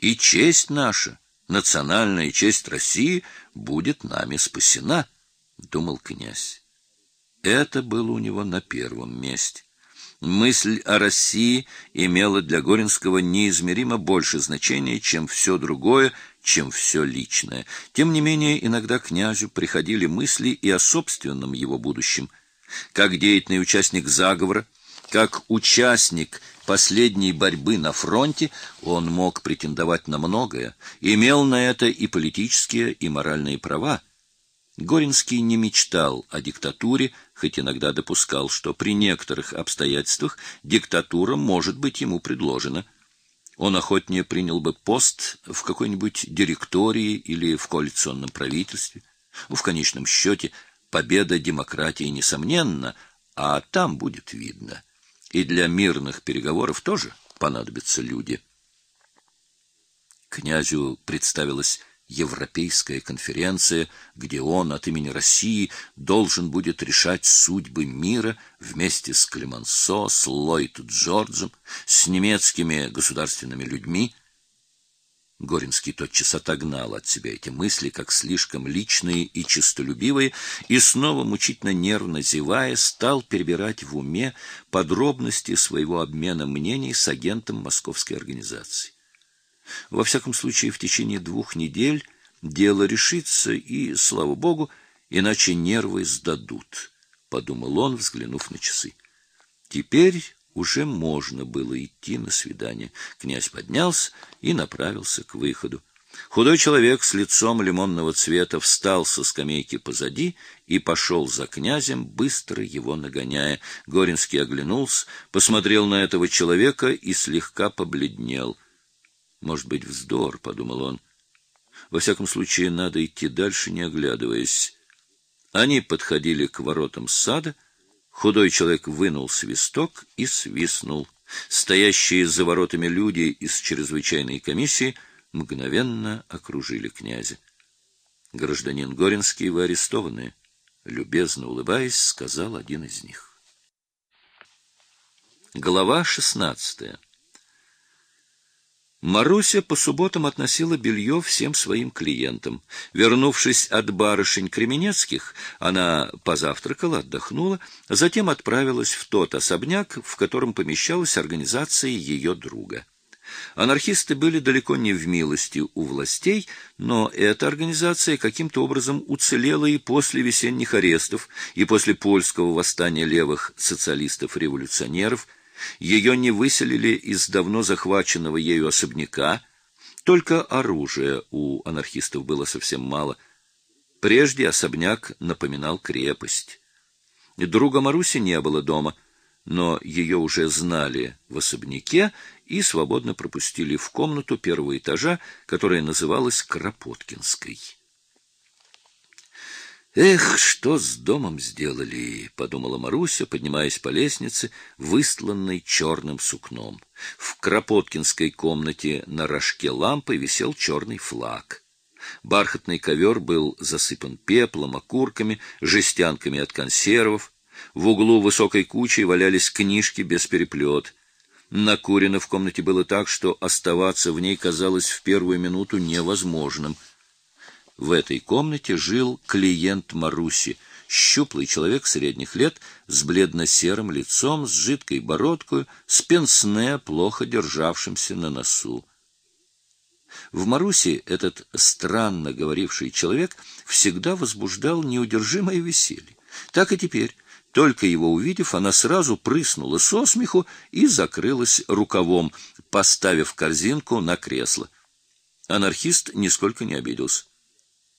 и честь наша, национальная честь России, будет нами спасена, — думал князь. Это было у него на первом месте. Мысль о России имела для Горинского неизмеримо больше значения, чем все другое, чем все личное. Тем не менее, иногда князю приходили мысли и о собственном его будущем. Как деятельный участник заговора, как участник последней борьбы на фронте, он мог претендовать на многое, имел на это и политические, и моральные права. Горинский не мечтал о диктатуре, хоть иногда допускал, что при некоторых обстоятельствах диктатура может быть ему предложена. Он охотнее принял бы пост в какой-нибудь директории или в коалиционном правительстве. В конечном счете, победа демократии несомненна, а там будет видно. И для мирных переговоров тоже понадобятся люди. Князю представилось Европейская конференция, где он от имени России должен будет решать судьбы мира вместе с Клемансо, с Ллойд Джорджем, с немецкими государственными людьми. Горинский тотчас отогнал от себя эти мысли, как слишком личные и честолюбивые, и снова мучительно нервно зевая, стал перебирать в уме подробности своего обмена мнений с агентом московской организации. Во всяком случае, в течение двух недель дело решится, и, слава богу, иначе нервы сдадут, — подумал он, взглянув на часы. Теперь уже можно было идти на свидание. Князь поднялся и направился к выходу. Худой человек с лицом лимонного цвета встал со скамейки позади и пошел за князем, быстро его нагоняя. Горинский оглянулся, посмотрел на этого человека и слегка побледнел — может быть, вздор, — подумал он. Во всяком случае, надо идти дальше, не оглядываясь. Они подходили к воротам сада. Худой человек вынул свисток и свистнул. Стоящие за воротами люди из чрезвычайной комиссии мгновенно окружили князя. Гражданин Горинский, вы арестованы, любезно улыбаясь, сказал один из них. Глава шестнадцатая. Маруся по субботам относила белье всем своим клиентам. Вернувшись от барышень Кременецких, она позавтракала, отдохнула, затем отправилась в тот особняк, в котором помещалась организация ее друга. Анархисты были далеко не в милости у властей, но эта организация каким-то образом уцелела и после весенних арестов, и после польского восстания левых социалистов-революционеров – ее не выселили из давно захваченного ею особняка, только оружия у анархистов было совсем мало. Прежде особняк напоминал крепость. Друга Маруси не было дома, но ее уже знали в особняке и свободно пропустили в комнату первого этажа, которая называлась Кропоткинской. Эх, что с домом сделали, подумала Маруся, поднимаясь по лестнице, выстланной черным сукном. В Кропоткинской комнате на рожке лампы висел черный флаг. Бархатный ковер был засыпан пеплом, окурками, жестянками от консервов. В углу высокой кучей валялись книжки без переплет. Накурено в комнате было так, что оставаться в ней казалось в первую минуту невозможным — в этой комнате жил клиент Маруси, щуплый человек средних лет, с бледно-серым лицом, с жидкой бородкой, с пенсне, плохо державшимся на носу. В Маруси этот странно говоривший человек всегда возбуждал неудержимое веселье. Так и теперь, только его увидев, она сразу прыснула со смеху и закрылась рукавом, поставив корзинку на кресло. Анархист нисколько не обиделся.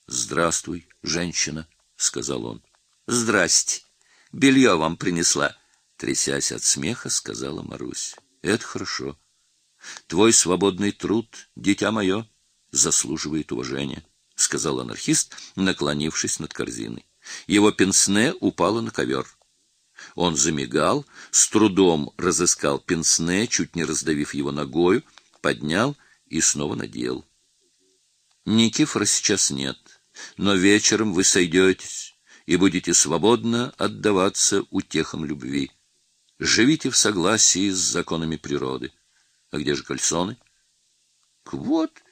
Здравствуй, женщина, сказал он. Здрасте. Белье вам принесла, трясясь от смеха, сказала Марусь. Это хорошо. Твой свободный труд, дитя мое, заслуживает уважения, сказал анархист, наклонившись над корзиной. Его пенсне упало на ковер. Он замигал, с трудом разыскал пенсне, чуть не раздавив его ногою, поднял и снова надел. Никифора сейчас нет но вечером вы сойдетесь и будете свободно отдаваться утехам любви. Живите в согласии с законами природы. А где же кальсоны? Вот,